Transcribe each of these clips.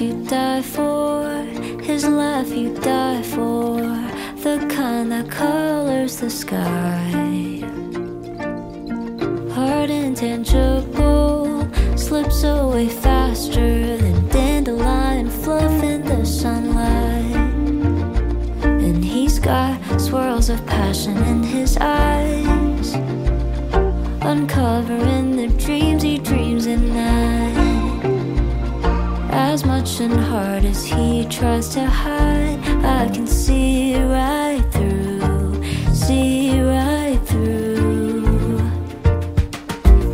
You die for, his laugh you die for, the kind that colors the sky. Hard and tangible, slips away faster than dandelion fluff in the sunlight. And he's got swirls of passion in his eyes, uncovering the dreams he dreams at night. As much and hard as he tries to hide, I can see right through, see right through.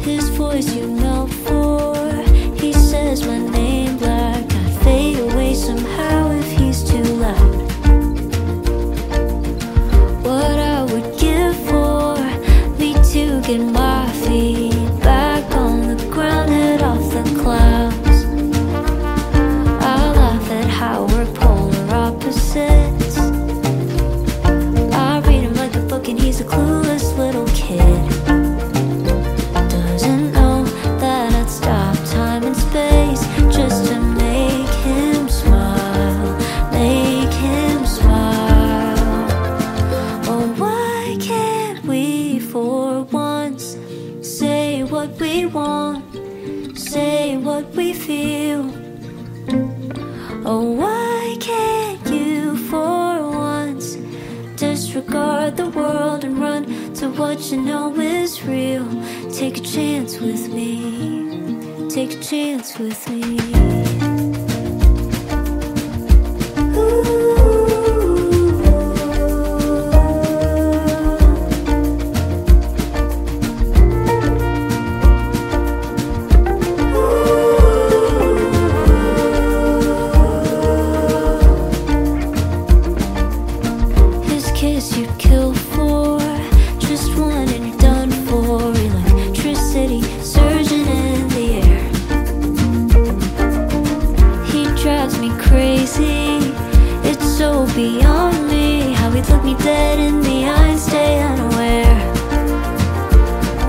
His voice you melt for, he says my name black. I fade away somehow if he's too loud. What I would give for me to get my say what we feel? Oh, why can't you for once disregard the world and run to what you know is real? Take a chance with me, take a chance with me. Kiss you'd kill for. Just one and you're done for. Electricity surging in the air. He drives me crazy. It's so beyond me. How he'd look me dead in the eye and stay unaware.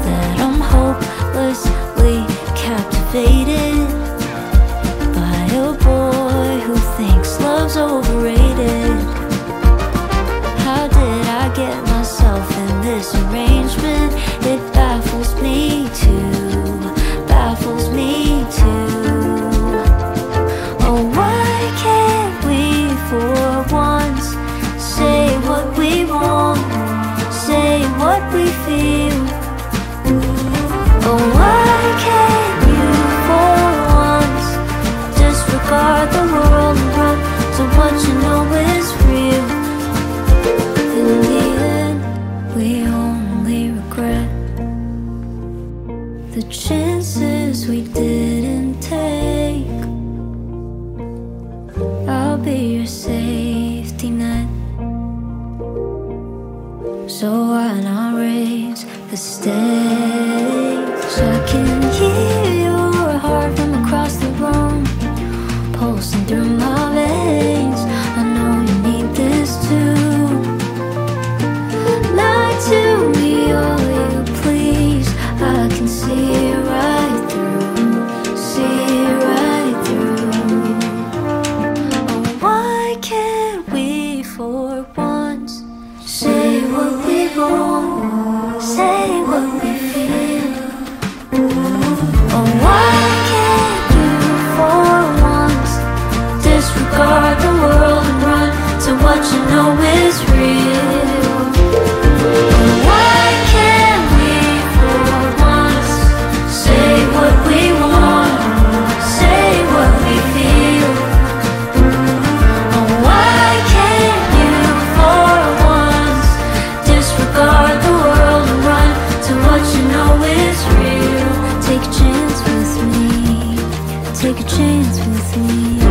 That I'm hopelessly captivated So why not raise the stakes? I can hear what take a chance with me.